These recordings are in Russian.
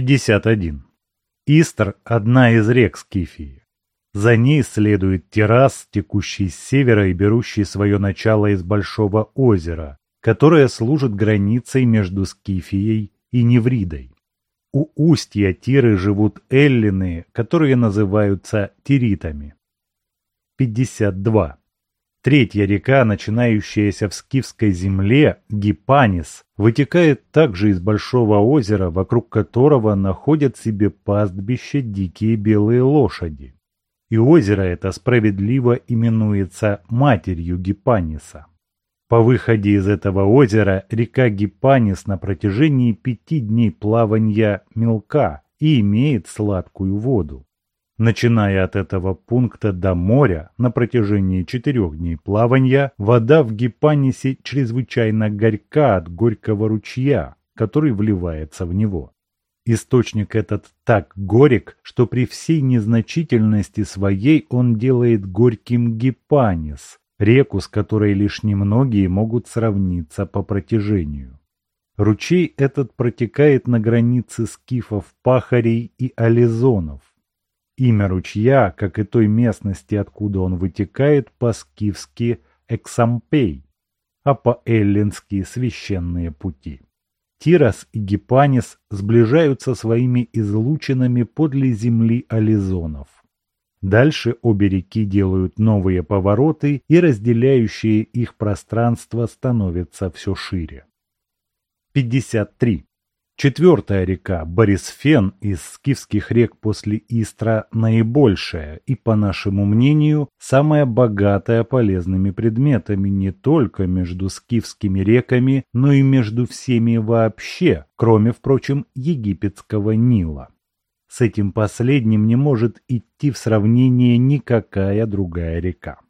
51. Истр – одна из рек Скифии. За ней следует террас, текущий с севера и берущий свое начало из большого озера, которое служит границей между Скифией и Невридой. У устья Тиры живут эллины, которые называются тиритами. 52. Третья река, начинающаяся в скифской земле, Гипанис, вытекает также из большого озера, вокруг которого находят себе пастбище дикие белые лошади. И озеро это справедливо именуется матерью Гипаниса. По выходе из этого озера река Гипанис на протяжении пяти дней плавания мелка и имеет сладкую воду. Начиная от этого пункта до моря на протяжении четырех дней плавания, вода в Гипанисе чрезвычайно горька от горького ручья, который вливается в него. Источник этот так горек, что при всей незначительности своей он делает горьким Гипанис, реку, с которой лишь немногие могут сравниться по протяжению. Ручей этот протекает на границе скифов Пахарей и Ализонов, Имя ручья, как и той местности, откуда он вытекает, по-скифски Эксампей, а по-эллински священные пути. Тирас и Гипанис сближаются своими излучинами подле земли Ализонов. Дальше обе реки делают новые повороты, и разделяющие их пространство становится все шире. 53. Четвертая река, Борисфен, из скифских рек после Истра наибольшая и, по нашему мнению, самая богатая полезными предметами не только между скифскими реками, но и между всеми вообще, кроме, впрочем, египетского Нила. С этим последним не может идти в сравнение никакая другая река.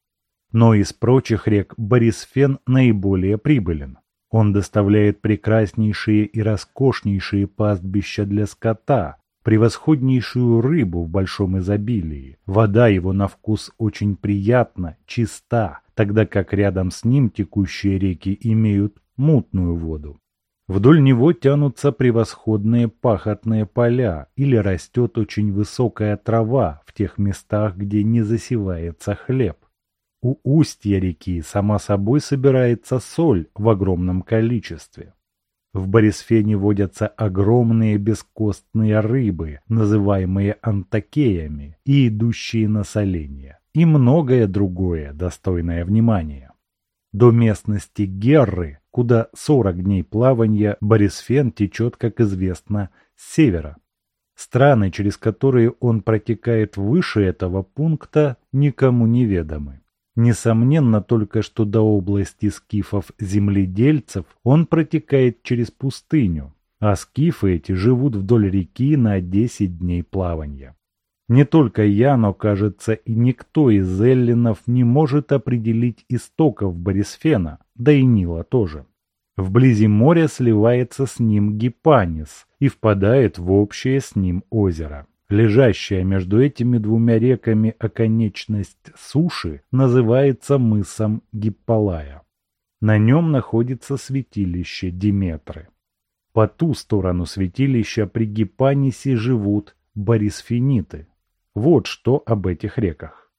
Но из прочих рек Борисфен наиболее прибылен. Он доставляет прекраснейшие и роскошнейшие пастбища для скота, превосходнейшую рыбу в большом изобилии. Вода его на вкус очень приятна, чиста, тогда как рядом с ним текущие реки имеют мутную воду. Вдоль него тянутся превосходные пахотные поля или растет очень высокая трава в тех местах, где не засевается хлеб. У устья реки сама собой собирается соль в огромном количестве. В Борисфене водятся огромные бескостные рыбы, называемые антакеями, и идущие на соление, и многое другое, достойное внимания. До местности Герры, куда 40 дней плавания, Борисфен течет, как известно, с севера. Страны, через которые он протекает выше этого пункта, никому неведомы. Несомненно только, что до области скифов-земледельцев он протекает через пустыню, а скифы эти живут вдоль реки на 10 дней плавания. Не только я, но, кажется, и никто из эллинов не может определить истоков Борисфена, да и Нила тоже. Вблизи моря сливается с ним Гипанис и впадает в общее с ним озеро. Лежащая между этими двумя реками оконечность суши называется мысом Гипполая. На нем находится святилище Диметры. По ту сторону святилища при Гипанисе живут борисфиниты. Вот что об этих реках.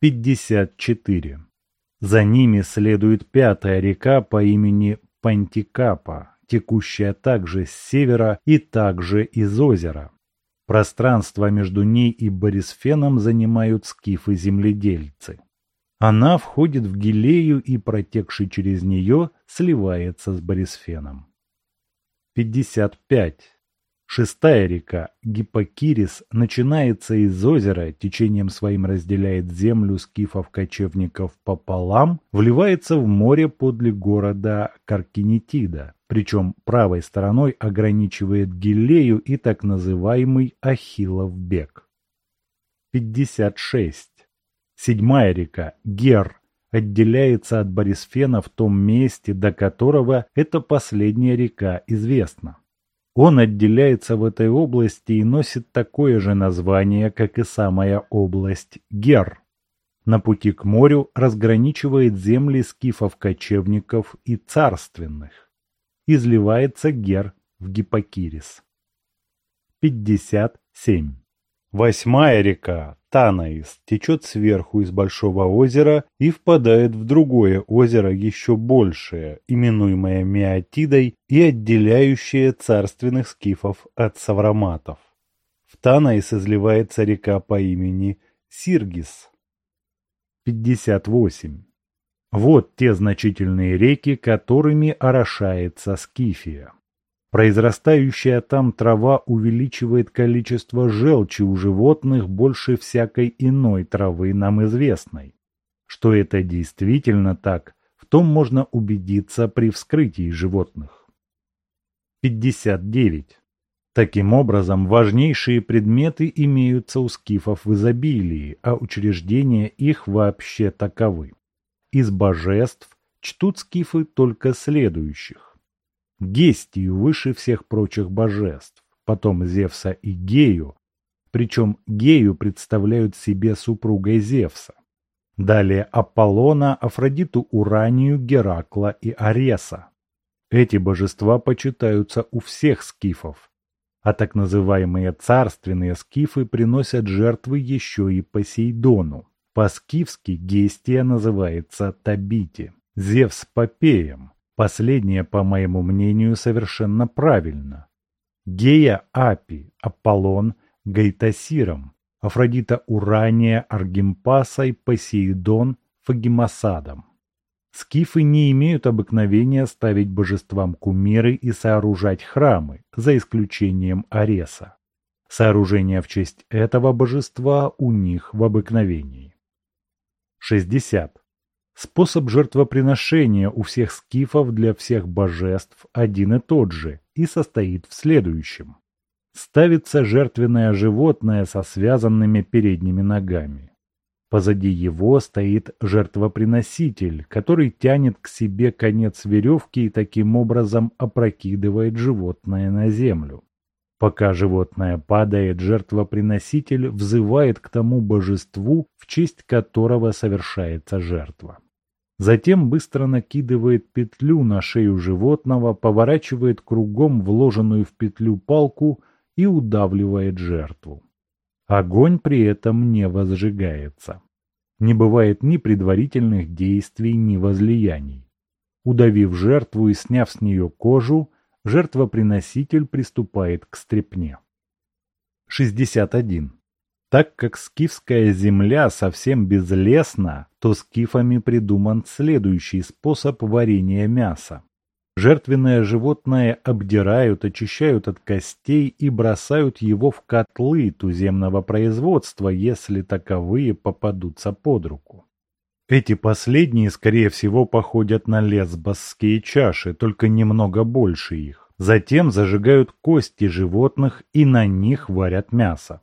54. За ними следует пятая река по имени Пантикапа, текущая также с севера и также из озера. Пространство между ней и Борисфеном занимают скифы-земледельцы. Она входит в Гилею и, протекший через нее, сливается с Борисфеном. 55. Шестая река, Гиппокирис, начинается из озера, течением своим разделяет землю скифов-кочевников пополам, вливается в море подле города Каркинетида, причем правой стороной ограничивает Гиллею и так называемый Ахиллов бег. 56. Седьмая река, Гер, отделяется от Борисфена в том месте, до которого эта последняя река известна. Он отделяется в этой области и носит такое же название, как и самая область Гер. На пути к морю разграничивает земли скифов-кочевников и царственных. Изливается Гер в Гиппокирис. 57. Восьмая река, Танаис, течет сверху из большого озера и впадает в другое озеро еще большее, именуемое Меотидой и отделяющее царственных скифов от савраматов. В Танаис изливается река по имени Сиргис. 58. Вот те значительные реки, которыми орошается Скифия. Произрастающая там трава увеличивает количество желчи у животных больше всякой иной травы нам известной. Что это действительно так, в том можно убедиться при вскрытии животных. 59. Таким образом, важнейшие предметы имеются у скифов в изобилии, а учреждения их вообще таковы. Из божеств чтут скифы только следующих Гестию выше всех прочих божеств, потом Зевса и Гею, причем Гею представляют себе супругой Зевса. Далее Аполлона, Афродиту Уранию, Геракла и Ареса. Эти божества почитаются у всех скифов, а так называемые царственные скифы приносят жертвы еще и Посейдону. По-скифски Гестия называется Табити, Зевс Попеем, Последнее, по моему мнению, совершенно правильно. Гея Апи, Аполлон Гайтасиром, Афродита Урания Аргимпасой, Посейдон Фагимасадом. Скифы не имеют обыкновения ставить божествам кумиры и сооружать храмы, за исключением Ареса. Сооружение в честь этого божества у них в обыкновении. 60. Способ жертвоприношения у всех скифов для всех божеств один и тот же и состоит в следующем. Ставится жертвенное животное со связанными передними ногами. Позади его стоит жертвоприноситель, который тянет к себе конец веревки и таким образом опрокидывает животное на землю. Пока животное падает, жертвоприноситель взывает к тому божеству, в честь которого совершается жертва. Затем быстро накидывает петлю на шею животного, поворачивает кругом вложенную в петлю палку и удавливает жертву. Огонь при этом не возжигается. Не бывает ни предварительных действий, ни возлияний. Удавив жертву и сняв с нее кожу, жертвоприноситель приступает к стрепне. 61. Так как скифская земля совсем безлесна, то скифами придуман следующий способ варения мяса. Жертвенное животное обдирают, очищают от костей и бросают его в котлы туземного производства, если таковые попадутся под руку. Эти последние, скорее всего, походят на лесбосские чаши, только немного больше их. Затем зажигают кости животных и на них варят мясо.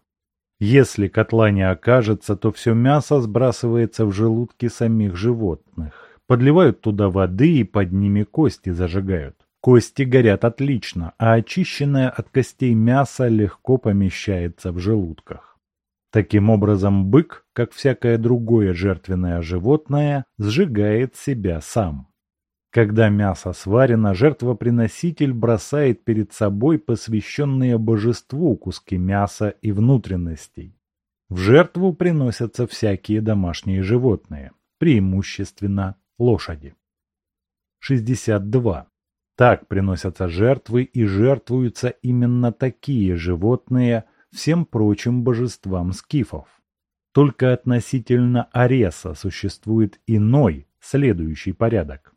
Если котла не окажется, то все мясо сбрасывается в желудки самих животных. Подливают туда воды и под ними кости зажигают. Кости горят отлично, а очищенное от костей мясо легко помещается в желудках. Таким образом, бык, как всякое другое жертвенное животное, сжигает себя сам. Когда мясо сварено, жертвоприноситель бросает перед собой посвященные божеству куски мяса и внутренностей. В жертву приносятся всякие домашние животные, преимущественно лошади. 62. Так приносятся жертвы и жертвуются именно такие животные – всем прочим божествам скифов. Только относительно Ареса существует иной, следующий порядок.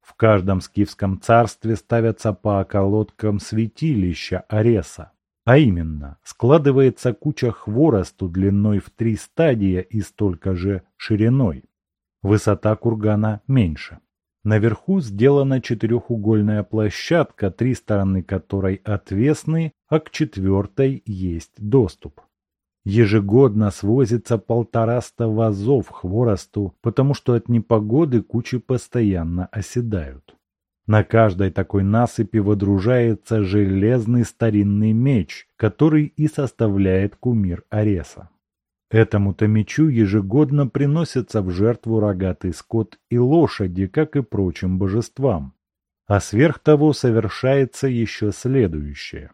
В каждом скифском царстве ставятся по околоткам святилища Ареса. А именно, складывается куча хворосту длиной в три стадия и столько же шириной. Высота кургана меньше. Наверху сделана четырехугольная площадка, три стороны которой отвесны, а к четвертой есть доступ. Ежегодно свозится полтораста вазов хворосту, потому что от непогоды кучи постоянно оседают. На каждой такой насыпи водружается железный старинный меч, который и составляет кумир Ареса. Этому-то мечу ежегодно приносятся в жертву рогатый скот и лошади, как и прочим божествам. А сверх того совершается еще следующее.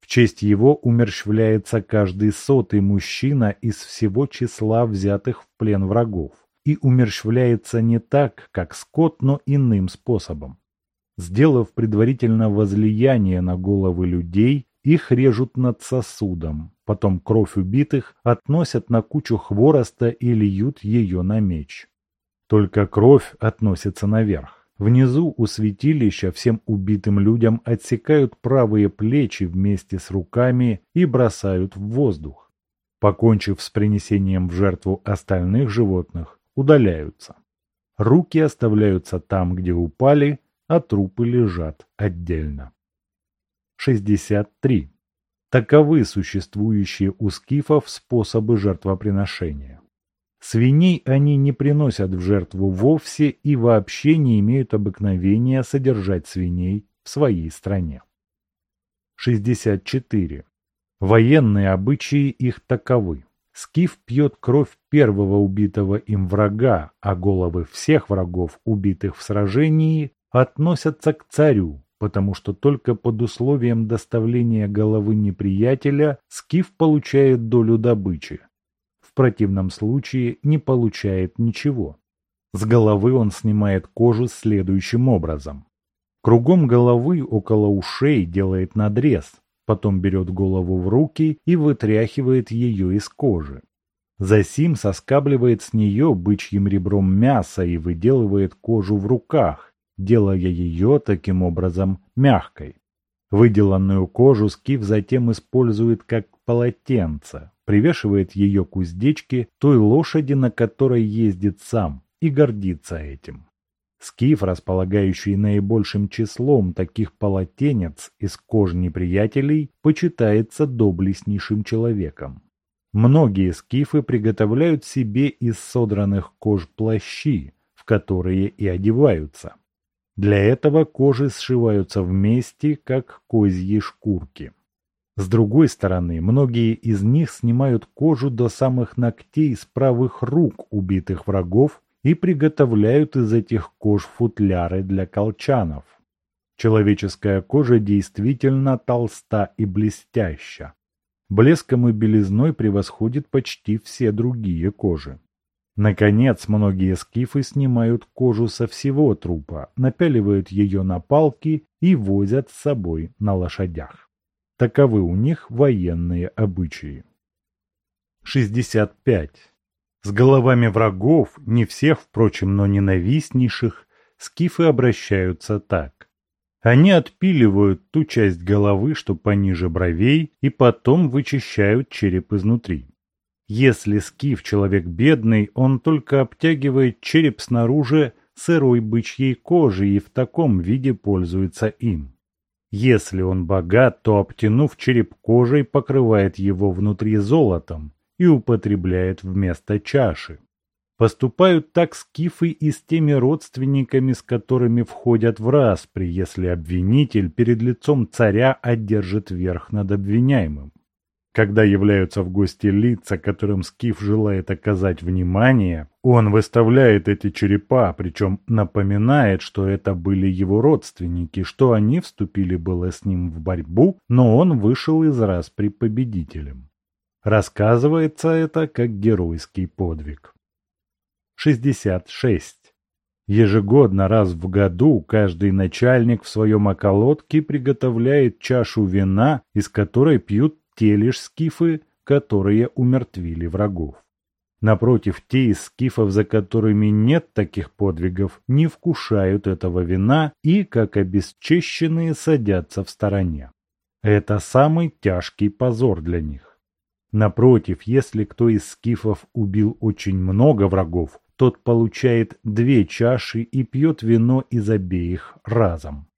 В честь его умерщвляется каждый сотый мужчина из всего числа взятых в плен врагов и умерщвляется не так, как скот, но иным способом. Сделав предварительно возлияние на головы людей, их режут над сосудом, потом кровь убитых относят на кучу хвороста и льют ее на меч. Только кровь относится наверх. Внизу у святилища всем убитым людям отсекают правые плечи вместе с руками и бросают в воздух. Покончив с принесением в жертву остальных животных, удаляются. Руки оставляются там, где упали, а трупы лежат отдельно. 63. Таковы существующие у скифов способы жертвоприношения. Свиней они не приносят в жертву вовсе и вообще не имеют обыкновения содержать свиней в своей стране. 64. Военные обычаи их таковы. Скиф пьет кровь первого убитого им врага, а головы всех врагов, убитых в сражении, относятся к царю, потому что только под условием доставления головы неприятеля Скиф получает долю добычи. В противном случае не получает ничего. С головы он снимает кожу следующим образом. Кругом головы около ушей делает надрез, потом берет голову в руки и вытряхивает ее из кожи. Засим соскабливает с нее бычьим ребром мясо и выделывает кожу в руках, делая ее таким образом мягкой. Выделанную кожу скиф затем использует как полотенце, привешивает ее к уздечке той лошади, на которой ездит сам, и гордится этим. Скиф, располагающий наибольшим числом таких полотенец из кож неприятелей, почитается доблестнейшим человеком. Многие скифы приготовляют себе из содранных кож плащи, в которые и одеваются. Для этого кожи сшиваются вместе, как козьи шкурки. С другой стороны, многие из них снимают кожу до самых ногтей с правых рук убитых врагов и приготовляют из этих кож футляры для колчанов. Человеческая кожа действительно толста и блестяща. Блеском и белизной превосходит почти все другие кожи. Наконец, многие скифы снимают кожу со всего трупа, напяливают ее на палки и возят с собой на лошадях. Таковы у них военные обычаи. 65. С головами врагов, не всех, впрочем, но ненавистнейших, скифы обращаются так. Они отпиливают ту часть головы, что пониже бровей, и потом вычищают череп изнутри. Если скиф человек бедный, он только обтягивает череп снаружи сырой бычьей кожей и в таком виде пользуется им. Если он богат, то, обтянув череп кожей, покрывает его внутри золотом, и употребляет вместо чаши. Поступают так скифы и с теми родственниками, с которыми входят в распри, если обвинитель перед лицом царя одержит верх над обвиняемым. Когда являются в гости лица, которым скиф желает оказать внимание, он выставляет эти черепа, причем напоминает, что это были его родственники, что они вступили было с ним в борьбу, но он вышел из распри победителем. Рассказывается это как геройский подвиг. 66. Ежегодно раз в году каждый начальник в своем околотке приготовляет чашу вина, из которой пьют те лишь скифы, которые умертвили врагов. Напротив, те из скифов, за которыми нет таких подвигов, не вкушают этого вина и, как обесчещенные, садятся в стороне. Это самый тяжкий позор для них. Напротив, если кто из скифов убил очень много врагов, тот получает две чаши и пьет вино из обеих разом.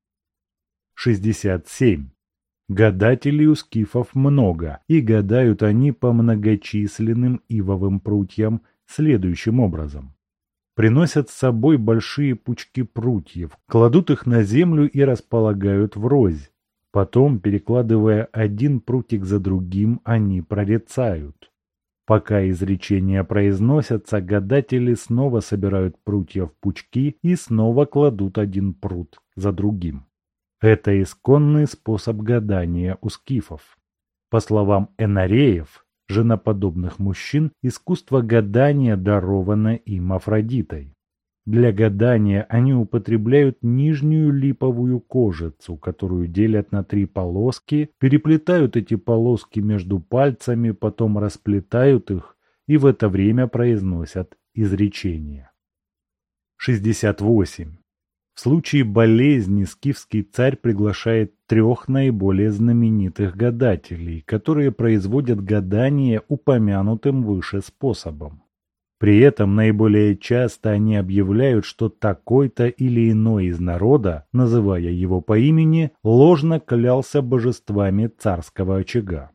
67. Гадателей у скифов много, и гадают они по многочисленным ивовым прутьям следующим образом. Приносят с собой большие пучки прутьев, кладут их на землю и располагают врозь, Потом, перекладывая один прутик за другим, они прорицают. Пока изречения произносятся, гадатели снова собирают прутья в пучки и снова кладут один прут за другим. Это исконный способ гадания у скифов. По словам энареев, женоподобных мужчин, искусство гадания даровано им Афродитой. Для гадания они употребляют нижнюю липовую кожицу, которую делят на три полоски, переплетают эти полоски между пальцами, потом расплетают их и в это время произносят изречение. 68. В случае болезни скифский царь приглашает трех наиболее знаменитых гадателей, которые производят гадание упомянутым выше способом. При этом наиболее часто они объявляют, что такой-то или иной из народа, называя его по имени, ложно клялся божествами царского очага.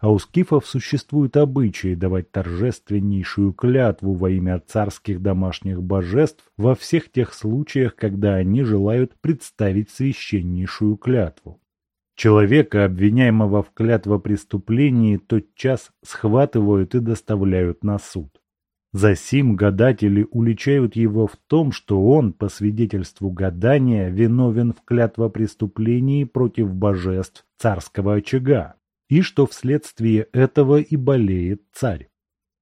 А у скифов существует обычай давать торжественнейшую клятву во имя царских домашних божеств во всех тех случаях, когда они желают представить священнейшую клятву. Человека, обвиняемого в клятвопреступлении, тотчас схватывают и доставляют на суд. Засим гадатели уличают его в том, что он, по свидетельству гадания, виновен в клятвопреступлении против божеств царского очага и что вследствие этого и болеет царь.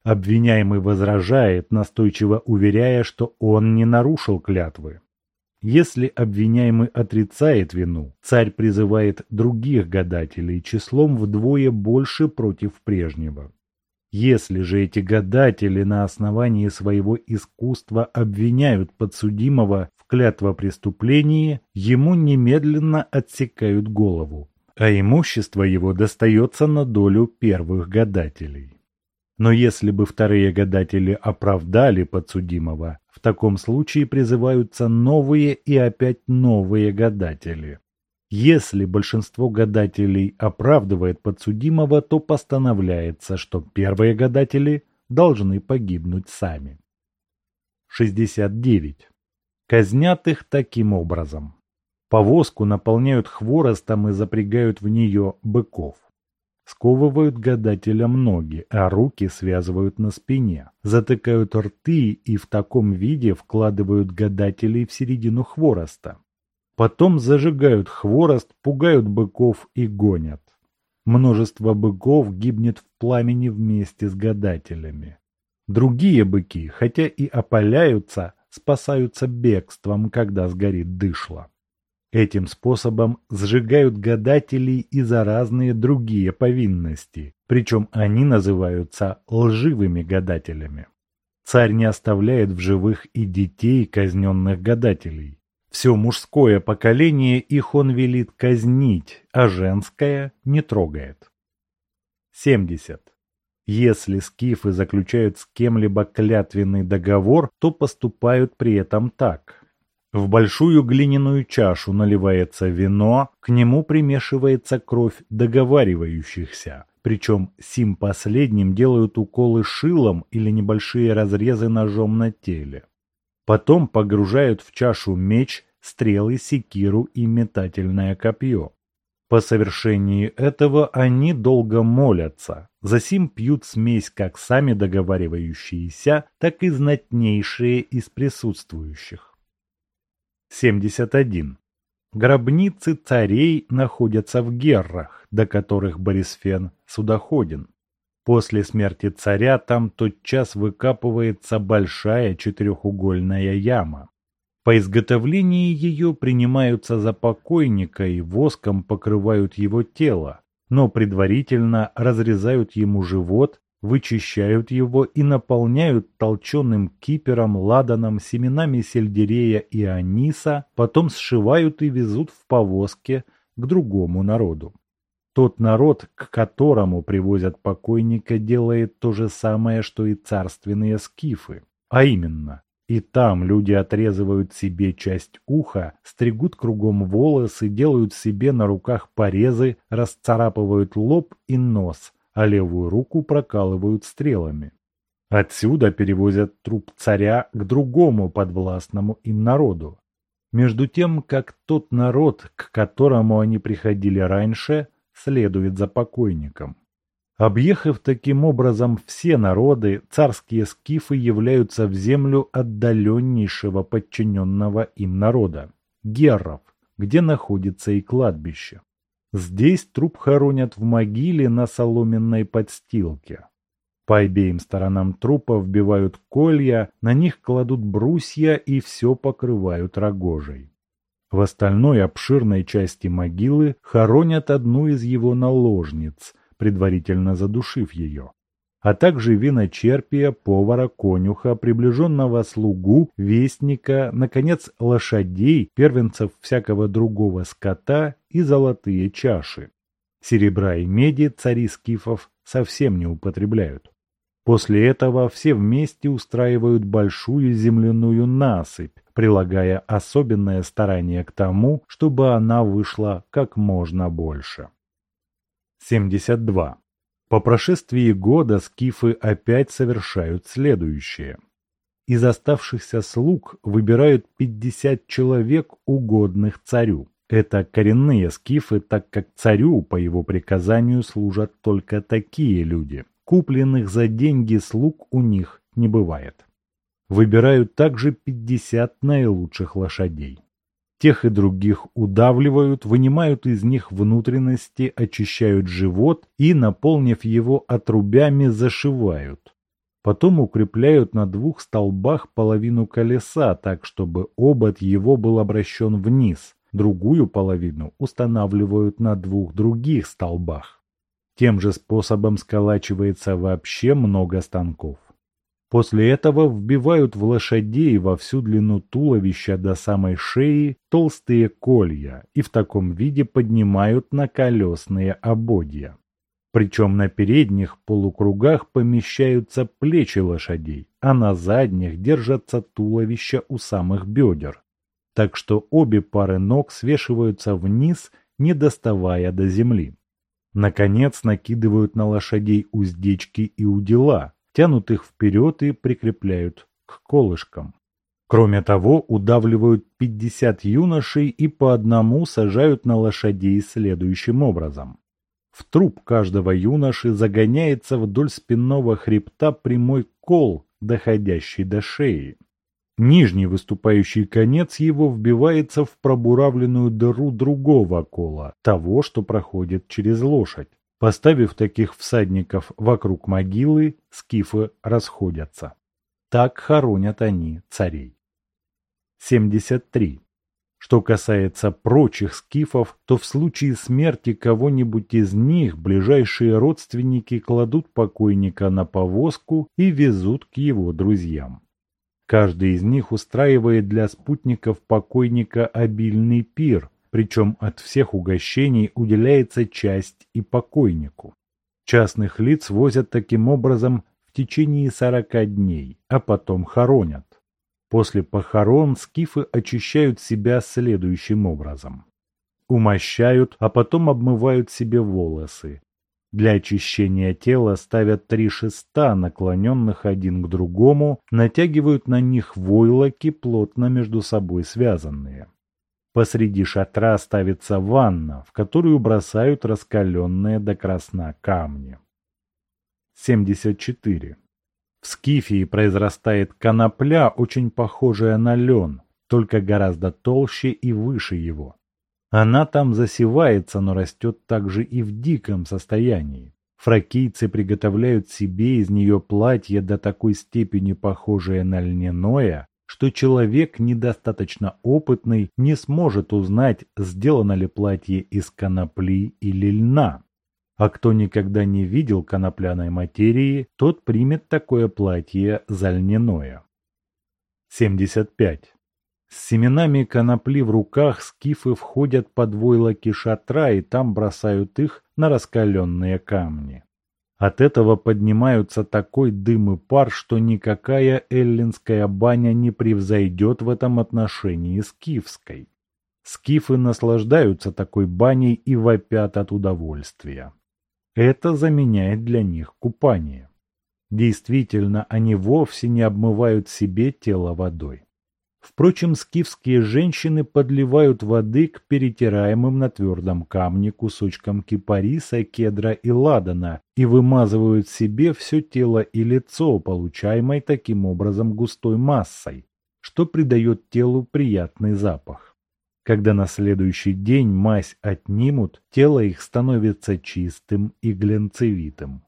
Обвиняемый возражает, настойчиво уверяя, что он не нарушил клятвы. Если обвиняемый отрицает вину, царь призывает других гадателей числом вдвое больше против прежнего. Если же эти гадатели на основании своего искусства обвиняют подсудимого в клятвопреступлении, ему немедленно отсекают голову а имущество его достается на долю первых гадателей. Но если бы вторые гадатели оправдали подсудимого, в таком случае призываются новые и опять новые гадатели. Если большинство гадателей оправдывает подсудимого, то постановляется, что первые гадатели должны погибнуть сами. 69. Казнят их таким образом. Повозку наполняют хворостом и запрягают в нее быков. Сковывают гадателя ноги, а руки связывают на спине. Затыкают рты и в таком виде вкладывают гадателей в середину хвороста. Потом зажигают хворост, пугают быков и гонят. Множество быков гибнет в пламени вместе с гадателями. Другие быки, хотя и опаляются, спасаются бегством, когда сгорит дышло. Этим способом сжигают гадателей и за разные другие повинности, причем они называются лживыми гадателями. Царь не оставляет в живых и детей казненных гадателей. Все мужское поколение их он велит казнить, а женское не трогает. 70. Если скифы заключают с кем-либо клятвенный договор, то поступают при этом так. В большую глиняную чашу наливается вино, к нему примешивается кровь договаривающихся. Причем сим последним делают уколы шилом или небольшие разрезы ножом на теле. Потом погружают в чашу меч, стрелы, секиру и метательное копье. По совершении этого они долго молятся, засим пьют смесь как сами договаривающиеся, так и знатнейшие из присутствующих. 71. Гробницы царей находятся в Геррах, до которых Борисфен судоходен. После смерти царя там тотчас выкапывается большая четырехугольная яма. По изготовлении ее принимаются за покойника и воском покрывают его тело, но предварительно разрезают ему живот вычищают его и наполняют толченым кипером, ладаном, семенами сельдерея и аниса, потом сшивают и везут в повозке к другому народу. Тот народ, к которому привозят покойника, делает то же самое, что и царственные скифы. А именно, и там люди отрезывают себе часть уха, стригут кругом волосы, делают себе на руках порезы, расцарапывают лоб и нос – а левую руку прокалывают стрелами. Отсюда перевозят труп царя к другому подвластному им народу. Между тем, как тот народ, к которому они приходили раньше, следует за покойником. Объехав таким образом все народы, царские скифы являются в землю отдаленнейшего подчиненного им народа – герров, где находится и кладбище. Здесь труп хоронят в могиле на соломенной подстилке. По обеим сторонам трупа вбивают колья, на них кладут брусья и все покрывают рогожей. В остальной обширной части могилы хоронят одну из его наложниц, предварительно задушив ее а также виночерпия, повара, конюха, приближенного слугу, вестника, наконец, лошадей, первенцев всякого другого скота и золотые чаши. Серебра и меди цари скифов совсем не употребляют. После этого все вместе устраивают большую земляную насыпь, прилагая особенное старание к тому, чтобы она вышла как можно больше. 72. По прошествии года скифы опять совершают следующее. Из оставшихся слуг выбирают 50 человек, угодных царю. Это коренные скифы, так как царю по его приказанию служат только такие люди. Купленных за деньги слуг у них не бывает. Выбирают также 50 наилучших лошадей. Тех и других удавливают, вынимают из них внутренности, очищают живот и, наполнив его отрубями, зашивают. Потом укрепляют на двух столбах половину колеса, так чтобы обод его был обращен вниз, другую половину устанавливают на двух других столбах. Тем же способом сколачивается вообще много станков. После этого вбивают в лошадей во всю длину туловища до самой шеи толстые колья и в таком виде поднимают на колесные ободья. Причем на передних полукругах помещаются плечи лошадей, а на задних держатся туловища у самых бедер. Так что обе пары ног свешиваются вниз, не доставая до земли. Наконец накидывают на лошадей уздечки и удила, тянут их вперед и прикрепляют к колышкам. Кроме того, удавливают 50 юношей и по одному сажают на лошадей следующим образом. В труп каждого юноши загоняется вдоль спинного хребта прямой кол, доходящий до шеи. Нижний выступающий конец его вбивается в пробуравленную дыру другого кола, того, что проходит через лошадь. Поставив таких всадников вокруг могилы, скифы расходятся. Так хоронят они царей. 73. Что касается прочих скифов, то в случае смерти кого-нибудь из них ближайшие родственники кладут покойника на повозку и везут к его друзьям. Каждый из них устраивает для спутников покойника обильный пир, причем от всех угощений уделяется часть и покойнику. Частных лиц возят таким образом в течение сорока дней, а потом хоронят. После похорон скифы очищают себя следующим образом. Умощают, а потом обмывают себе волосы. Для очищения тела ставят три шеста, наклоненных один к другому, натягивают на них войлоки, плотно между собой связанные. Посреди шатра ставится ванна, в которую бросают раскаленные до красна камни. 74. В Скифии произрастает конопля, очень похожая на лен, только гораздо толще и выше его. Она там засевается, но растет также и в диком состоянии. Фракийцы приготовляют себе из нее платье до такой степени похожее на льняное, что человек недостаточно опытный не сможет узнать, сделано ли платье из конопли или льна. А кто никогда не видел конопляной материи, тот примет такое платье за льняное. 75. С семенами конопли в руках скифы входят под войлоки шатра и там бросают их на раскаленные камни. От этого поднимаются такой дым и пар, что никакая эллинская баня не превзойдет в этом отношении скифской. Скифы наслаждаются такой баней и вопят от удовольствия. Это заменяет для них купание. Действительно, они вовсе не обмывают себе тело водой. Впрочем, скифские женщины подливают воды к перетираемым на твердом камне кусочкам кипариса, кедра и ладана и вымазывают себе все тело и лицо, получаемой таким образом густой массой, что придает телу приятный запах. Когда на следующий день мазь отнимут, тело их становится чистым и глянцевитым.